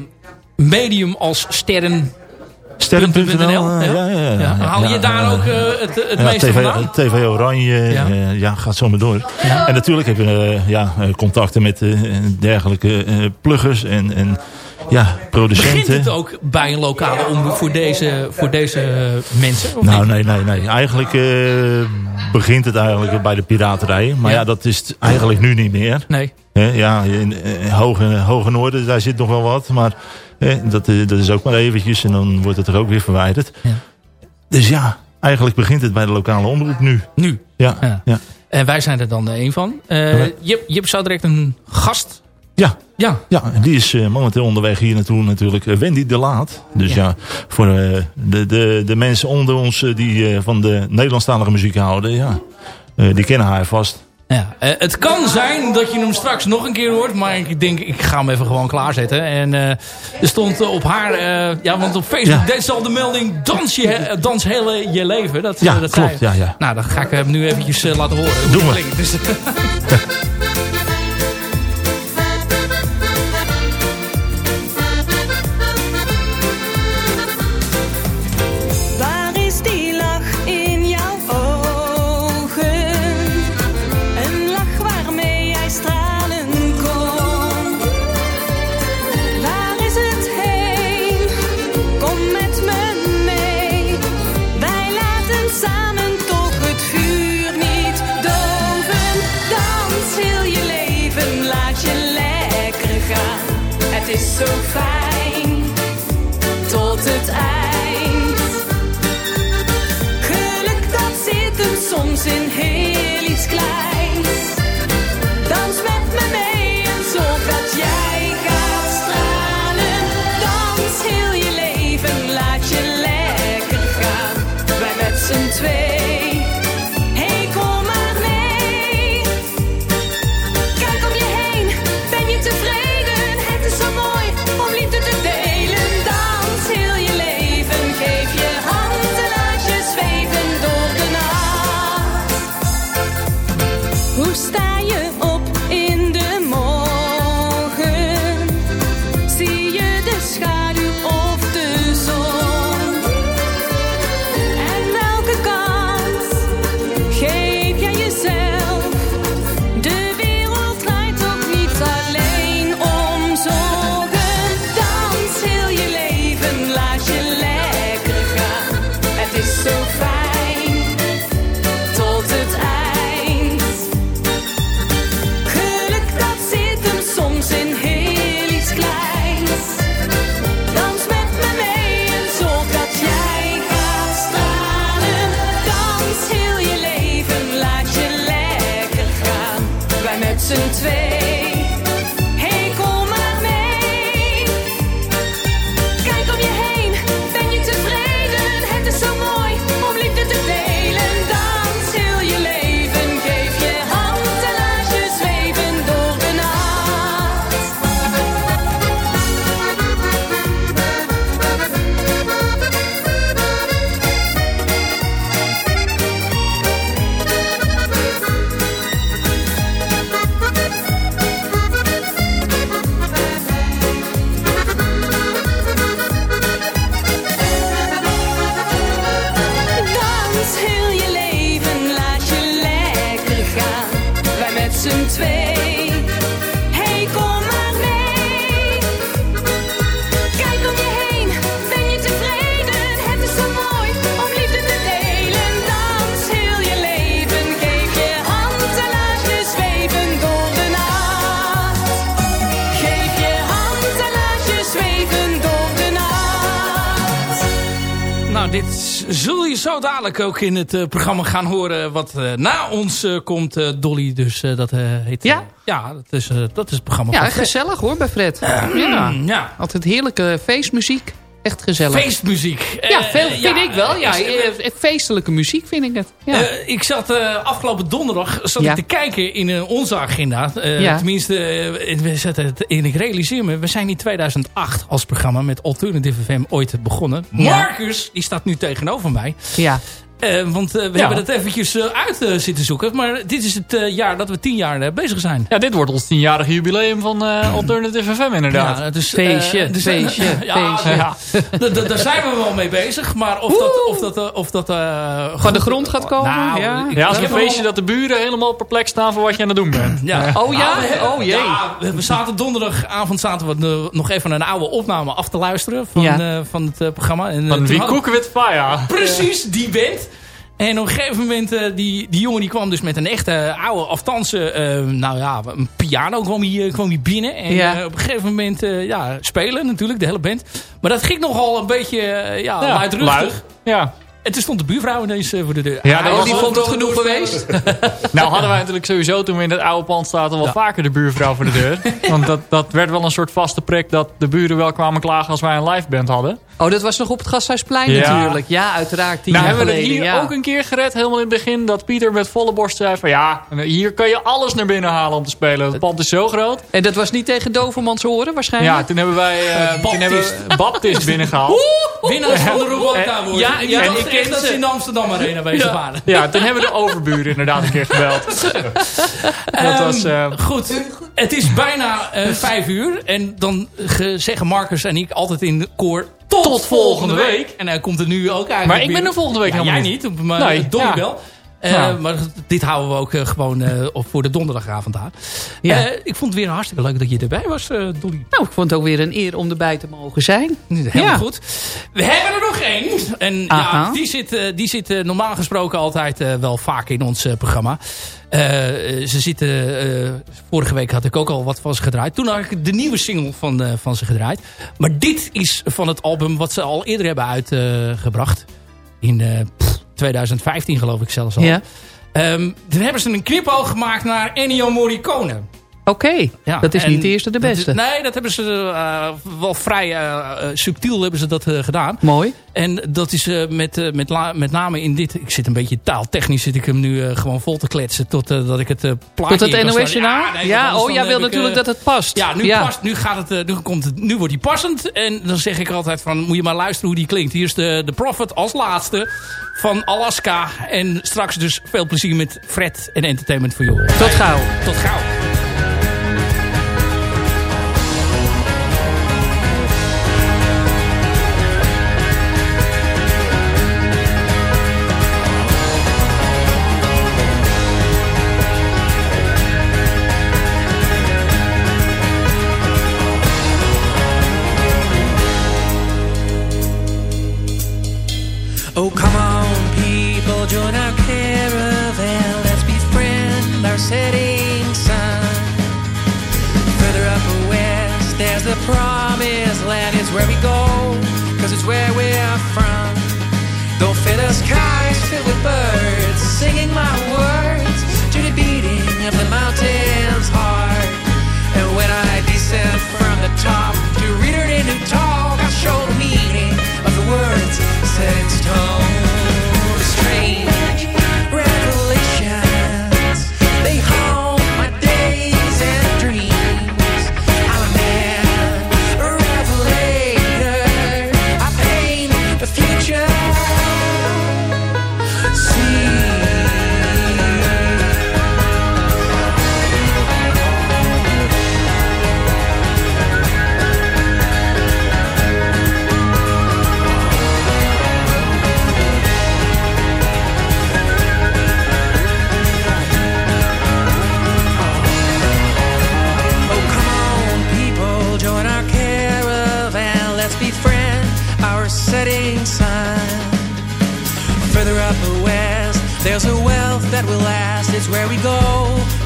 medium als Sterren... Sterren.nl. ja? eh, Ja, ja, ja, Ja, Haal je daar ook eh, het, het meeste TV, vandaan? TV Oranje, Ja. ja, gaat zo maar door. En natuurlijk heb je eh, ja, eh, contacten met eh, dergelijke eh, pluggers en, en ja, producenten. Begint het ook bij een lokale omroep voor deze, voor deze eh, mensen? Nou, nee, nee, nee. Eigenlijk eh, begint het eigenlijk bij de piraterij. Maar Ja. ja, dat is eigenlijk nu niet meer. Nee. Ja, in eh, hoge, hoge noorden, daar zit nog wel wat. Maar eh, dat, eh, dat is ook maar eventjes en dan wordt het er ook weer verwijderd. Ja. Dus ja, eigenlijk begint het bij de lokale omroep nu. Nu. Ja, Ja. ja. En wij zijn er dan één van. Eh, Ja. je, je hebt zo direct een gast. ja. Ja. Ja, die is eh, momenteel onderweg hier naartoe natuurlijk. Wendy de Laat. Dus Ja. ja, voor de, de, de mensen onder ons die van de Nederlandstalige muziek houden. Ja, die kennen haar vast. Ja, eh, het kan zijn dat je hem straks nog een keer hoort. Maar ik denk, ik ga hem even gewoon klaarzetten. En eh, er stond op haar... eh, ja, want op Facebook Ja. deed ze al de melding... Dans, je, dans heel eh, je leven. Dat, Ja, dat klopt, zei- ja, ja. Nou, dan ga ik hem nu eventjes laten horen. Doe maar. Dus, Het is dadelijk ook in het eh, programma gaan horen wat eh, na ons eh, komt, Dolly. Dus dat heet... Ja? ja, dat is, dat is het programma Ja, gezellig hoor bij Fred. ja. ja. Altijd heerlijke feestmuziek. Echt gezellig. Feestmuziek. Ja, Eh, veel, eh, vind ik wel. Ja, eh, feestelijke muziek vind ik het. Ja. Ik zat afgelopen donderdag zat ik te kijken in onze agenda. Tenminste, we zetten het, en ik realiseer me, we zijn in 2008 als programma met Alternative FM ooit begonnen. Marcus, die staat nu tegenover mij. ja. Eh, want eh, we Ja. hebben het eventjes eh, uit zitten zoeken. Maar dit is het eh, jaar dat we tien jaar eh, bezig zijn. Ja, dit wordt ons tienjarige jubileum van eh, Alternative FM inderdaad. Ja, dus, Feestje, dus- feestje, ja, feestje. Ja. Daar zijn we wel mee bezig. Maar of dat... Of dat, of dat eh, Van de grond gaat komen, Nou, ja. ik- Ja, als een feestje dat de buren helemaal perplex staan voor wat je aan het doen bent. Ja. Oh ja? Ah, we- Oh jee. Ja, we, we zaten donderdagavond zaten we nog even een oude opname af te luisteren van, Ja. eh, van het programma. En, Van wie hadden- koeken with fire. Precies, die band. En op een gegeven moment, eh, die, die jongen die kwam dus met een echte oude, aftanse, eh, nou ja, een piano kwam hij, eh, kwam hij binnen. En Ja. eh, op een gegeven moment, eh, ja, spelen natuurlijk, de hele band. Maar dat ging nogal een beetje, eh, ja, Ja, luidruchtig. luid. Ja. En toen stond de buurvrouw ineens eh, voor de deur. Ja, Ah, die vond het genoeg geweest. Nou hadden wij natuurlijk sowieso toen we in het oude pand zaten wel vaker de buurvrouw voor de deur. Want dat, dat werd wel een soort vaste prik dat de buren wel kwamen klagen als wij een live band hadden. Oh, dat was nog op het Gasthuisplein Ja. natuurlijk. Ja, uiteraard. Tien nou jaar hebben we het hier ja. ook een keer gered, helemaal in het begin, dat Pieter met volle borst zei van ja, hier kan je alles naar binnen halen om te spelen. Het pand is zo groot. En dat was niet tegen Dovermans horen waarschijnlijk? Ja, toen hebben wij eh, toen Baptist. hebben we Baptist binnengehaald. Winnaars van de Robota worden. Ja, dacht ik ken dat ze. in de Amsterdam Arena bezig waren. Ja, toen hebben we de overburen inderdaad een keer gebeld. Dat was... eh, Goed, het is bijna eh, vijf uur. En dan ge- zeggen Marcus en ik altijd in de koor... Tot, volgende week. En hij komt er nu ook eigenlijk Maar ik ben er volgende week Ja, helemaal jij niet. Maar Nee, Dolly ja. wel. Eh, Ja. Maar dit houden we ook eh, gewoon op voor de donderdagavond. Ja. Eh, ik vond het weer hartstikke leuk dat je erbij was, Dolly. Nou, ik vond het ook weer een eer om erbij te mogen zijn. Helemaal Ja. goed. We hebben er nog één. En ja, die zit, die zit normaal gesproken altijd wel vaak in ons programma. Ze zitten, vorige week had ik ook al wat van ze gedraaid. Toen had ik de nieuwe single van, van ze gedraaid. Maar dit is van het album wat ze al eerder hebben uitgebracht. in pff, 2015 geloof ik zelfs al. Ja. Ehm, toen hebben ze een knipoog gemaakt naar Ennio Morricone. Oké, Ja, dat is niet de eerste de dat is- beste. nee, dat hebben ze eh, wel vrij eh, eh, subtiel hebben ze dat gedaan. Mooi. En dat is met, met, met name in dit... Ik zit een beetje taaltechnisch zit ik hem nu gewoon vol te kletsen... tot eh, dat ik het plaatje Tot het NOS journaal? nee, Ja, oh, jij wil natuurlijk dat het past. Ja, nu, Ja. Past, nu, gaat het, nu, komt het, nu wordt hij passend. En dan zeg ik altijd van... Moet je maar luisteren hoe die klinkt. Hier is de, de Prophet als laatste van Alaska. En straks dus veel plezier met Fred en Entertainment for You. Tot gauw. Tot gauw.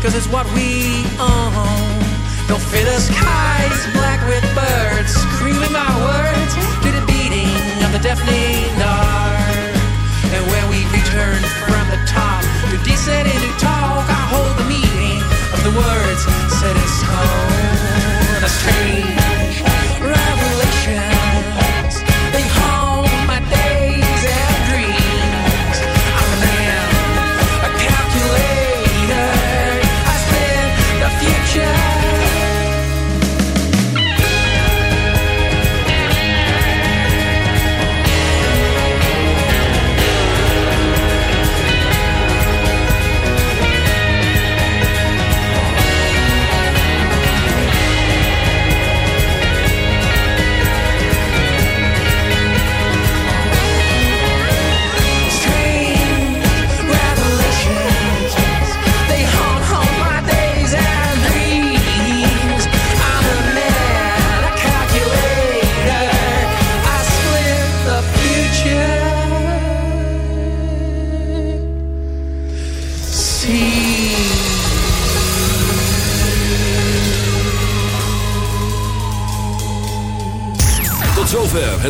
cause it's what we own. Don't fit the sky black with birds, screaming my words to the beating of the deafening dark. And when we return from the top to descend into talk, I hold the meaning of the words set in stone. A strange